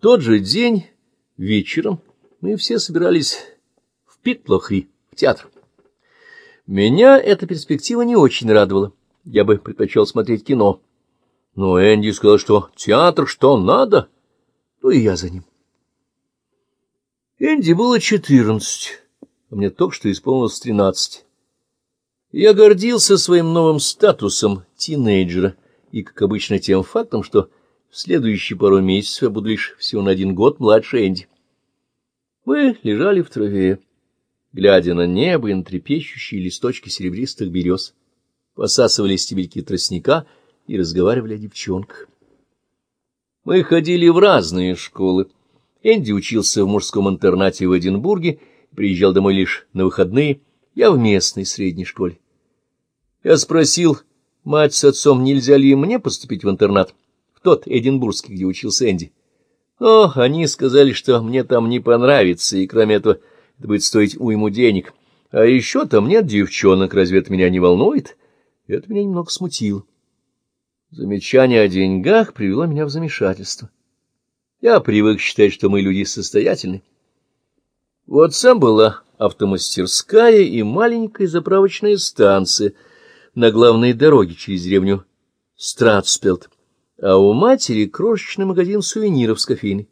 Тот же день вечером мы все собирались в Питлохри, в театр. Меня эта перспектива не очень радовала. Я бы предпочел смотреть кино. Но Энди сказал, что театр что надо, ну и я за ним. Энди было четырнадцать, а мне только что исполнилось тринадцать. Я гордился своим новым статусом тинейджера и, как обычно, тем фактом, что в следующие пару месяцев я буду лишь всего на один год младше Энди. Мы лежали в траве, глядя на небо и на трепещущие листочки серебристых берез, посасывали стебельки тростника и разговаривали о девчонках. Мы ходили в разные школы. Энди учился в мужском интернате в Эдинбурге, приезжал домой лишь на выходные, я в местной средней школе. Я спросил мать с отцом, нельзя ли мне поступить в интернат, в тот Эдинбургский, где учился Энди. Но они сказали, что мне там не понравится, и, кроме этого, это будет стоить уйму денег. А еще там нет девчонок, разве это меня не волнует? Это меня немного смутило. Замечание о деньгах привело меня в замешательство. Я привык считать, что мы люди состоятельны. Вот сам была автомастерская и маленькая заправочная станция на главной дороге через деревню Стратспелт, а у матери крошечный магазин сувениров с кофейной.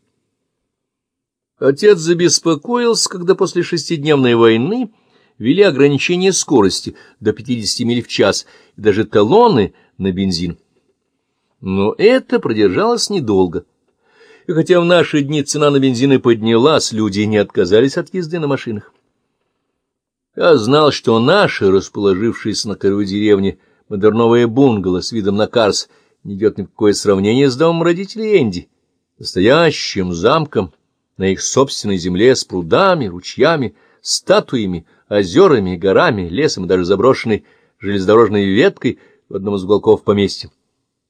Отец забеспокоился, когда после шестидневной войны ввели ограничение скорости до 50 миль в час и даже талоны на бензин. Но это продержалось недолго. И хотя в наши дни цена на бензин и поднялась, люди не отказались от езды на машинах. Я знал, что наши, расположившиеся на краю деревни, модерновое бунгало с видом на Карс, не идет ни какое сравнение с домом родителей Энди, настоящим замком на их собственной земле с прудами, ручьями, статуями, озерами, горами, лесом и даже заброшенной железнодорожной веткой в одном из уголков поместья.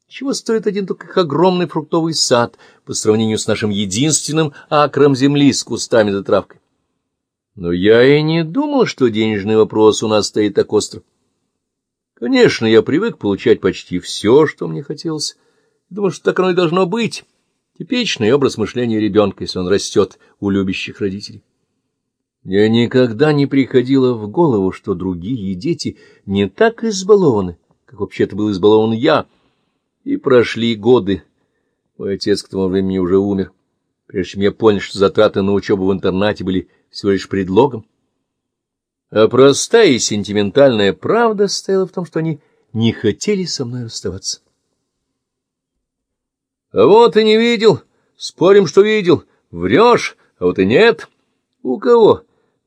Чего стоит один только их огромный фруктовый сад по сравнению с нашим единственным акром земли с кустами да травкой? Но я и не думал, что денежный вопрос у нас стоит так остро. Конечно, я привык получать почти все, что мне хотелось. Думаю, что так оно и должно быть. Типичный образ мышления ребенка, если он растет у любящих родителей. Мне никогда не приходило в голову, что другие дети не так избалованы, как вообще-то был избалован я. И прошли годы. Мой отец к тому времени уже умер. Прежде чем я понял, что затраты на учебу в интернате были всего лишь предлогом. А простая и сентиментальная правда стояла в том, что они не хотели со мной расставаться. — А вот и не видел. Спорим, что видел. Врешь, а вот и нет. У кого?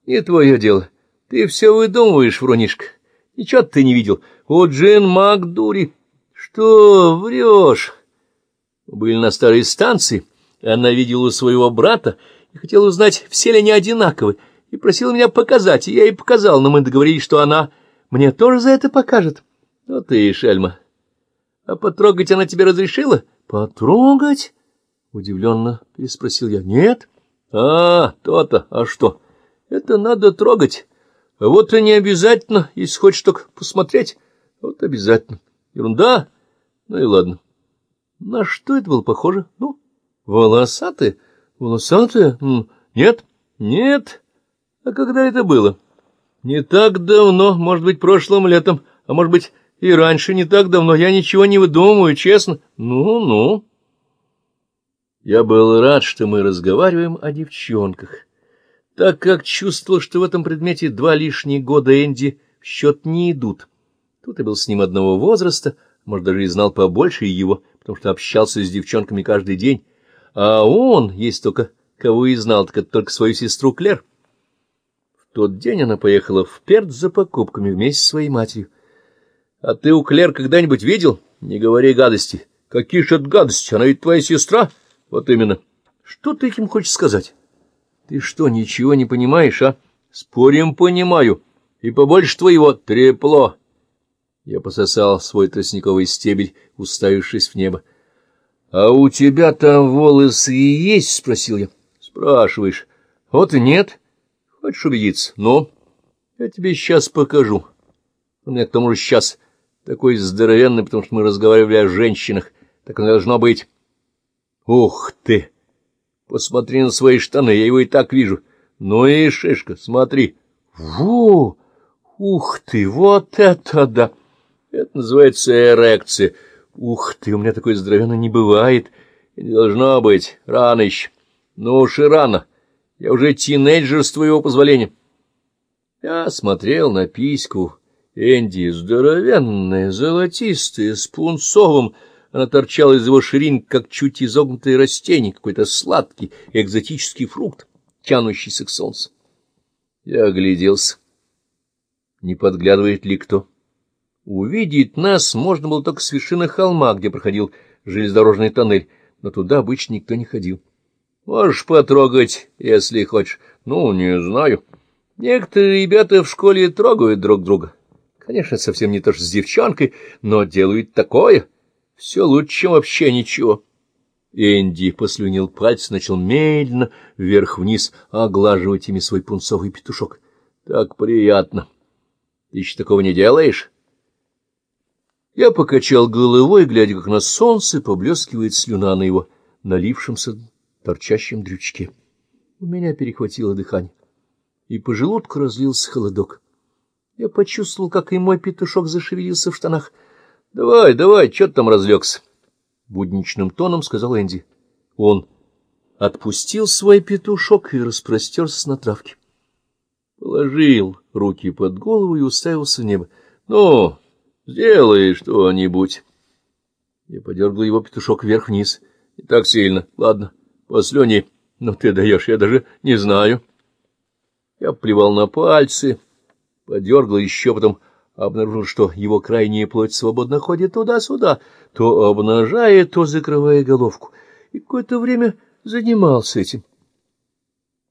Не твое дело. Ты все выдумываешь, врунишка. Ничего ты не видел. У Джин Макдури. Что врешь? Были на старой станции. Она видела своего брата, и хотела узнать, все ли они одинаковы, и просила меня показать, и я ей показал, но мы договорились, что она мне тоже за это покажет. Ну ты, шельма. А потрогать она тебе разрешила? Потрогать? Удивленно переспросил я. Нет? А, то-то, а что? Это надо трогать. А вот и не обязательно, если хочешь только посмотреть. Вот обязательно. Ерунда? Ну и ладно. На что это было похоже? Ну, волосатые. Волосатая? Нет? Нет? А когда это было? Не так давно, может быть, прошлым летом, а может быть, и раньше не так давно. Я ничего не выдумываю, честно. Ну-ну. Я был рад, что мы разговариваем о девчонках, так как чувствовал, что в этом предмете два лишних года Энди в счет не идут. Тут я был с ним одного возраста, может, даже и знал побольше его, потому что общался с девчонками каждый день. А он, есть только кого и знал, так это только свою сестру Клер. Тот день она поехала в Перт за покупками вместе с своей матерью. — А ты у Клер когда-нибудь видел? Не говори гадости. Какие же это гадости? Она ведь твоя сестра. Вот именно. Что ты этим хочешь сказать? Ты что, ничего не понимаешь, а? Спорим, понимаю. И побольше твоего трепло. Я пососал свой тростниковый стебель, уставившись в небо. — А у тебя там волосы есть? — спросил я. — Спрашиваешь. — Вот и нет. Хочешь убедиться? Ну, я тебе сейчас покажу. У меня к тому же сейчас такой здоровенный, потому что мы разговаривали о женщинах. Так оно должно быть. Ух ты! Посмотри на свои штаны, я его и так вижу. Ну и шишка, смотри. Во! Ух ты, вот это да! Это называется эрекция. Ух ты, у меня такой здоровенный не бывает. Не должно быть. Рано еще. Ну уж и рано. Я уже тинейджер с твоего позволения. Я смотрел на письку Энди, здоровенная, золотистая, с пунцовым. Она торчала из его ширин, как чуть изогнутое растение, какой-то сладкий экзотический фрукт, тянущийся к солнцу. Я огляделся. Не подглядывает ли кто? Увидеть нас можно было только с вершины холма, где проходил железнодорожный тоннель, но туда обычно никто не ходил. Можешь потрогать, если хочешь. Ну, не знаю. Некоторые ребята в школе трогают друг друга. Конечно, совсем не то что с девчонкой, но делают такое. Все лучше, чем вообще ничего. Энди послюнил пальцы, начал медленно вверх-вниз оглаживать ими свой пунцовый петушок. Так приятно. Ты еще такого не делаешь? Я покачал головой, глядя, как на солнце поблескивает слюна на его налившемся торчащем дрючке. У меня перехватило дыхание и по желудку разлился холодок. Я почувствовал, как и мой петушок зашевелился в штанах. — Давай, давай, что ты там разлегся? — будничным тоном сказал Энди. Он отпустил свой петушок и распростерся на травке. Положил руки под голову и уставился в небо. — Ну, сделай что-нибудь. Я подергал его петушок вверх-вниз. — Не так сильно. Ладно, послюни. Ну, ты даешь, я даже не знаю. — я плевал на пальцы, подергал еще, потом обнаружил, что его крайняя плоть свободно ходит туда-сюда, то обнажая, то закрывая головку, и какое-то время занимался этим.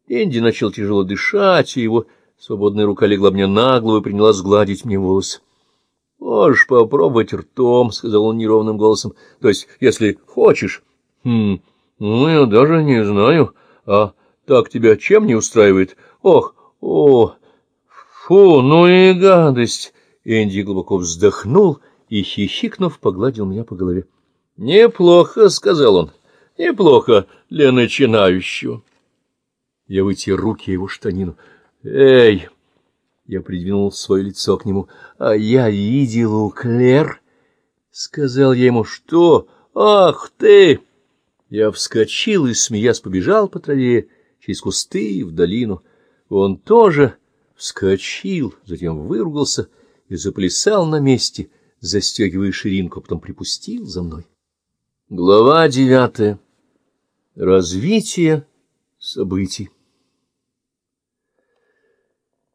Энди начал тяжело дышать, и его свободная рука легла мне на голову и принялась гладить мне волосы. — Можешь попробовать ртом, — сказал он неровным голосом, — то есть, если хочешь. — Хм, ну, я даже не знаю. А так тебя чем не устраивает? Ох, о, фу, ну и гадость! Энди глубоко вздохнул и, хихикнув, погладил меня по голове. — Неплохо, — сказал он, — неплохо для начинающего. Я вытер руки его штанину. — Эй! Я придвинул свое лицо к нему. — А я видел у Клер, — сказал я ему. — Что? Ах ты! Я вскочил и, смеясь, побежал по траве через кусты в долину. Он тоже вскочил, затем выругался и заплясал на месте, застегивая ширинку, а потом припустил за мной. Глава девятая. Развитие событий.